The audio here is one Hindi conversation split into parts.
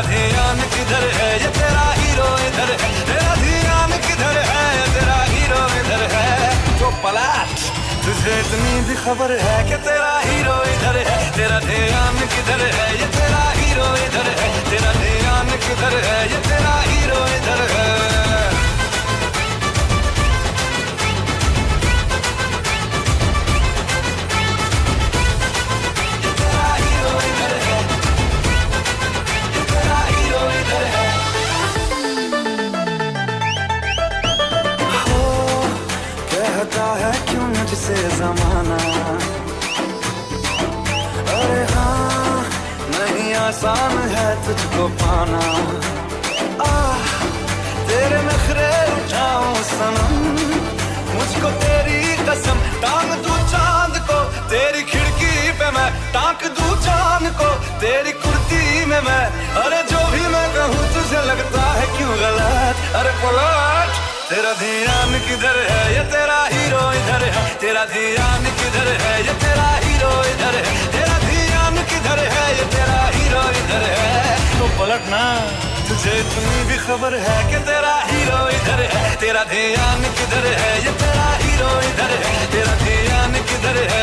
तेरा ध्यान किधर है? ये तेरा हीरो इधर है। तेरा ध्यान किधर है? ये तेरा हीरो इधर है। तो पला तुझे इतनी भी खबर है कि तेरा हीरो इधर है। तेरा ध्यान किधर है? ये तेरा हीरो इधर है। तेरा ध्यान किधर है? ये तेरा हीरो इधर है। कहता है क्यों मुझसे जमाना? अरे हाँ नहीं आसान है तुझको पाना। आ तेरे नखरे उठाऊं सनम, मुझको तेरी कसम, टांग तू चाँद को, तेरी खिड़की पे मैं टांग दू चाँद को, तेरी कुर्ती में मैं। अरे जो भी मैं कहूँ तुझे लगता है क्यों गलत? अरे पलट, तेरा ध्यान किधर है? ये तेरा हीरो इधर है। तेरा ध्यान किधर है? ये तेरा हीरो इधर है। तेरा ध्यान किधर है? ये तेरा हीरो इधर है। तो पलटना तुझे इतनी भी खबर है कि तेरा हीरो इधर है। तेरा ध्यान किधर है? ये तेरा हीरो इधर है। तेरा ध्यान किधर है?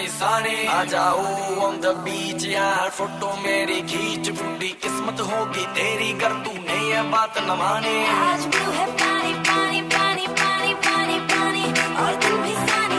निशाने आ जाओ ऑन द बीच यार, फ़ोटो मेरी खींच। बुढ़ी किस्मत होगी तेरी, कर तू नहीं है बात न माने। आज है पानी पानी पानी पानी पानी पानी, और तुम भी सानी।